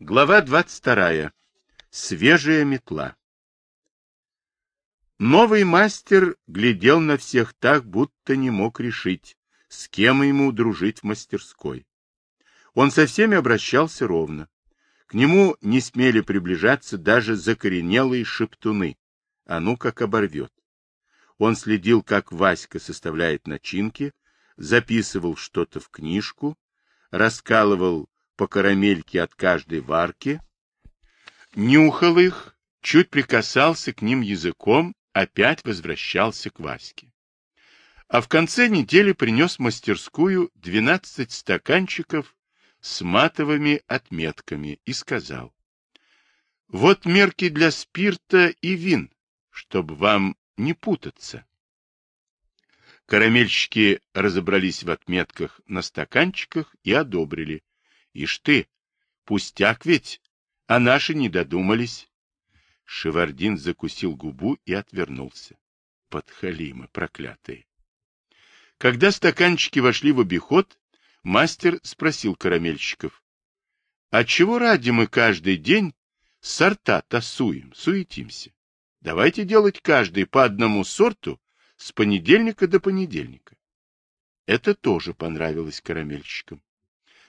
Глава 22. Свежая метла. Новый мастер глядел на всех так, будто не мог решить, с кем ему дружить в мастерской. Он со всеми обращался ровно. К нему не смели приближаться даже закоренелые шептуны, а ну как оборвет. Он следил, как Васька составляет начинки, записывал что-то в книжку, раскалывал по карамельке от каждой варки, нюхал их, чуть прикасался к ним языком, опять возвращался к Ваське. А в конце недели принес в мастерскую 12 стаканчиков с матовыми отметками и сказал, «Вот мерки для спирта и вин, чтобы вам не путаться». Карамельщики разобрались в отметках на стаканчиках и одобрили. Ишь ты, пустяк ведь, а наши не додумались. Шевардин закусил губу и отвернулся. Подхалимы проклятые. Когда стаканчики вошли в обиход, мастер спросил карамельщиков. — А чего ради мы каждый день сорта тасуем, суетимся? Давайте делать каждый по одному сорту с понедельника до понедельника. Это тоже понравилось карамельщикам.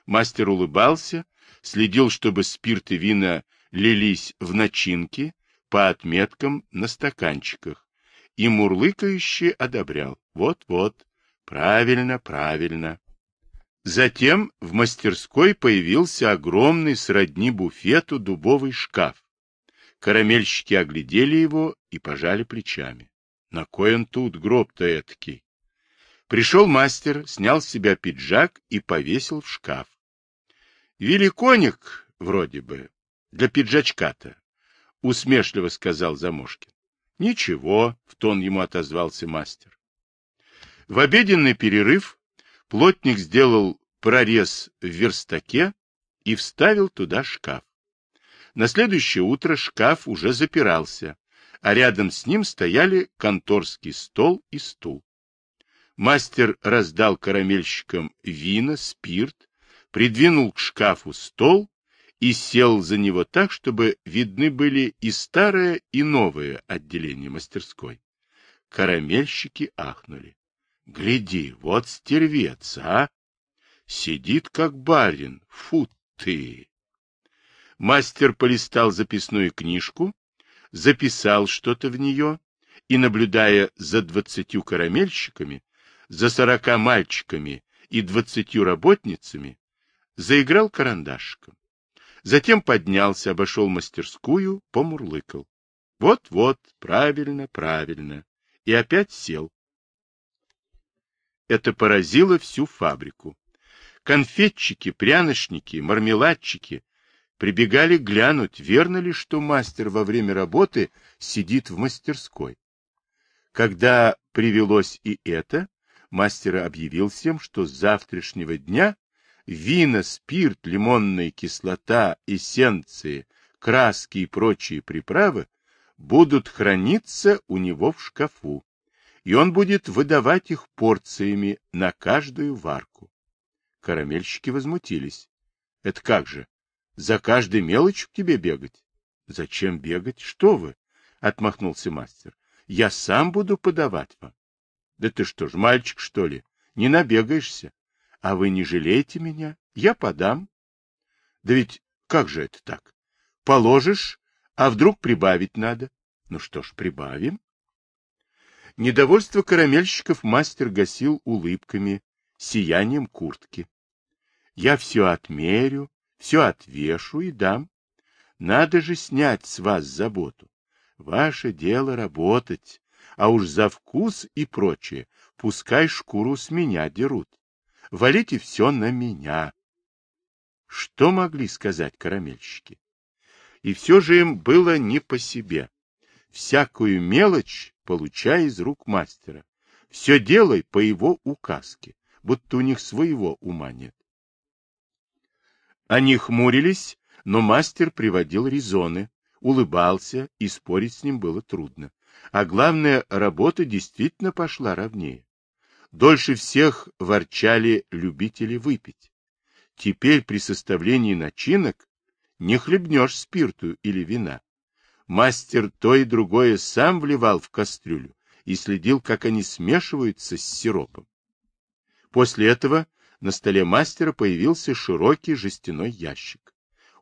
Мастер улыбался, следил, чтобы спирт и вина лились в начинки по отметкам на стаканчиках, и мурлыкающе одобрял. Вот-вот, правильно, правильно. Затем в мастерской появился огромный сродни буфету дубовый шкаф. Карамельщики оглядели его и пожали плечами. На кой он тут, гроб-то этакий? Пришел мастер, снял с себя пиджак и повесил в шкаф. Великоник, вроде бы, для пиджачка-то, — усмешливо сказал Замошкин. — Ничего, — в тон ему отозвался мастер. В обеденный перерыв плотник сделал прорез в верстаке и вставил туда шкаф. На следующее утро шкаф уже запирался, а рядом с ним стояли конторский стол и стул. Мастер раздал карамельщикам вина, спирт, придвинул к шкафу стол и сел за него так, чтобы видны были и старое, и новое отделение мастерской. Карамельщики ахнули. — Гляди, вот стервец, а! Сидит, как барин. Фу ты! Мастер полистал записную книжку, записал что-то в нее и, наблюдая за двадцатью карамельщиками, за сорока мальчиками и двадцатью работницами, заиграл карандашиком. Затем поднялся, обошел мастерскую, помурлыкал. Вот-вот, правильно, правильно. И опять сел. Это поразило всю фабрику. Конфетчики, пряночники, мармеладчики прибегали глянуть, верно ли, что мастер во время работы сидит в мастерской. Когда привелось и это, мастер объявил всем, что с завтрашнего дня вина, спирт, лимонная кислота, эссенции, краски и прочие приправы будут храниться у него в шкафу, и он будет выдавать их порциями на каждую варку. Карамельщики возмутились. — Это как же? За каждой мелочь к тебе бегать? — Зачем бегать? Что вы? — отмахнулся мастер. — Я сам буду подавать вам. — Да ты что ж, мальчик, что ли? Не набегаешься. А вы не жалеете меня? Я подам. Да ведь как же это так? Положишь, а вдруг прибавить надо? Ну что ж, прибавим. Недовольство карамельщиков мастер гасил улыбками, сиянием куртки. Я все отмерю, все отвешу и дам. Надо же снять с вас заботу. Ваше дело работать, а уж за вкус и прочее пускай шкуру с меня дерут валите все на меня. Что могли сказать карамельщики? И все же им было не по себе. Всякую мелочь получай из рук мастера. Все делай по его указке, будто у них своего ума нет. Они хмурились, но мастер приводил резоны, улыбался, и спорить с ним было трудно. А главное, работа действительно пошла ровнее. Дольше всех ворчали любители выпить. Теперь при составлении начинок не хлебнешь спирту или вина. Мастер то и другое сам вливал в кастрюлю и следил, как они смешиваются с сиропом. После этого на столе мастера появился широкий жестяной ящик.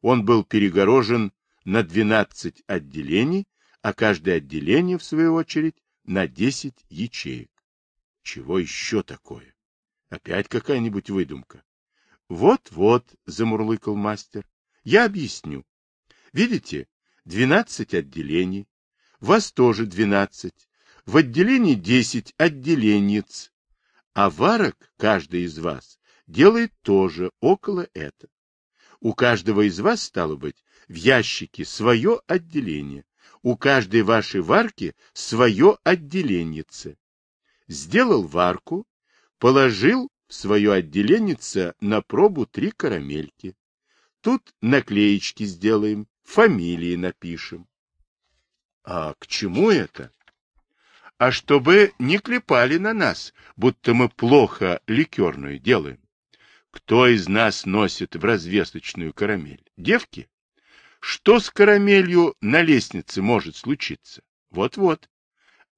Он был перегорожен на 12 отделений, а каждое отделение, в свою очередь, на 10 ячеек. Чего еще такое? Опять какая-нибудь выдумка? Вот-вот, замурлыкал мастер. Я объясню. Видите, 12 отделений. Вас тоже 12. В отделении 10 отделенец. А варок каждый из вас делает тоже около этого. У каждого из вас, стало быть, в ящике свое отделение. У каждой вашей варки свое отделеннице. Сделал варку, положил в свое отделеннице на пробу три карамельки. Тут наклеечки сделаем, фамилии напишем. А к чему это? А чтобы не клепали на нас, будто мы плохо ликерную делаем. Кто из нас носит в развесочную карамель? Девки? Что с карамелью на лестнице может случиться? Вот-вот.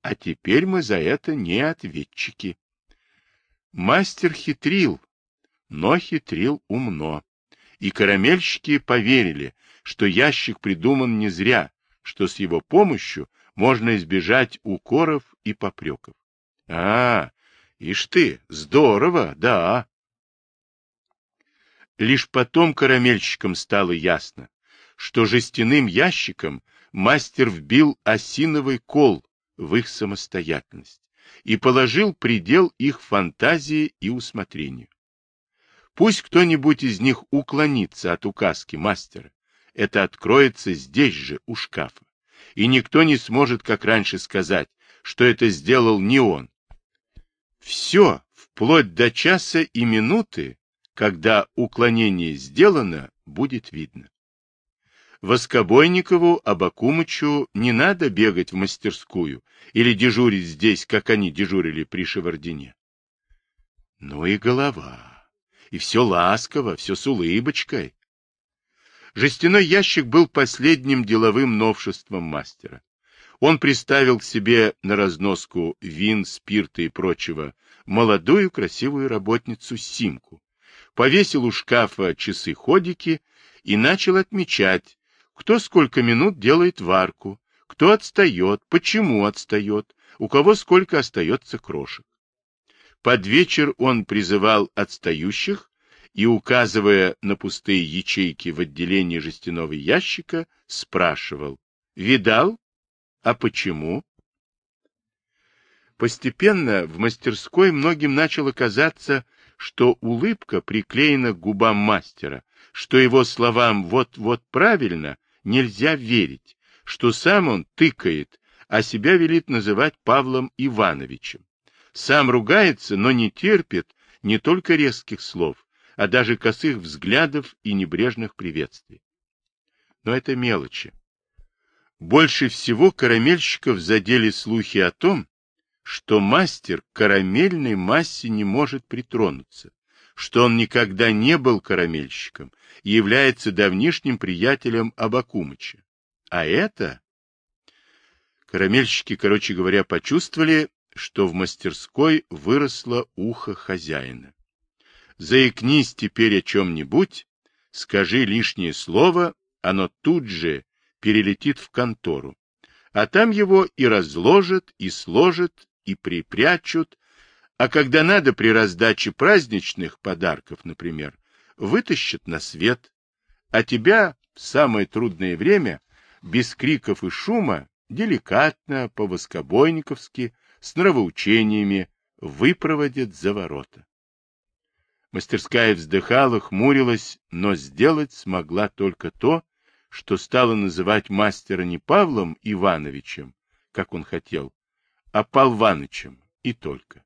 А теперь мы за это не ответчики. Мастер хитрил, но хитрил умно. И карамельщики поверили, что ящик придуман не зря, что с его помощью можно избежать укоров и попреков. А, ишь ты, здорово, да. Лишь потом карамельщикам стало ясно, что жестяным ящиком мастер вбил осиновый кол в их самостоятельность и положил предел их фантазии и усмотрению. Пусть кто-нибудь из них уклонится от указки мастера, это откроется здесь же, у шкафа, и никто не сможет, как раньше, сказать, что это сделал не он. Все, вплоть до часа и минуты, когда уклонение сделано, будет видно. Воскобойникову, Абакумычу не надо бегать в мастерскую или дежурить здесь, как они дежурили при Шевардине. Ну и голова. И все ласково, все с улыбочкой. Жестяной ящик был последним деловым новшеством мастера. Он приставил к себе на разноску вин, спирта и прочего молодую красивую работницу Симку, повесил у шкафа часы-ходики и начал отмечать, кто сколько минут делает варку, кто отстает, почему отстает, у кого сколько остается крошек. Под вечер он призывал отстающих и, указывая на пустые ячейки в отделении жестяного ящика, спрашивал, «Видал? А почему?» Постепенно в мастерской многим начало казаться, что улыбка приклеена к губам мастера, что его словам «вот-вот правильно» нельзя верить, что сам он тыкает, а себя велит называть Павлом Ивановичем. Сам ругается, но не терпит не только резких слов, а даже косых взглядов и небрежных приветствий. Но это мелочи. Больше всего карамельщиков задели слухи о том, что мастер к карамельной массе не может притронуться, что он никогда не был карамельщиком и является давнишним приятелем Абакумыча. А это... Карамельщики, короче говоря, почувствовали, что в мастерской выросло ухо хозяина. Заикнись теперь о чем-нибудь, скажи лишнее слово, оно тут же перелетит в контору, а там его и разложат, и сложат, и припрячут, а когда надо при раздаче праздничных подарков, например, вытащат на свет, а тебя в самое трудное время, без криков и шума, деликатно, по-воскобойниковски, с нравоучениями, выпроводят за ворота. Мастерская вздыхала, хмурилась, но сделать смогла только то, что стала называть мастера не Павлом Ивановичем, как он хотел, а Пал Иванычем, и только.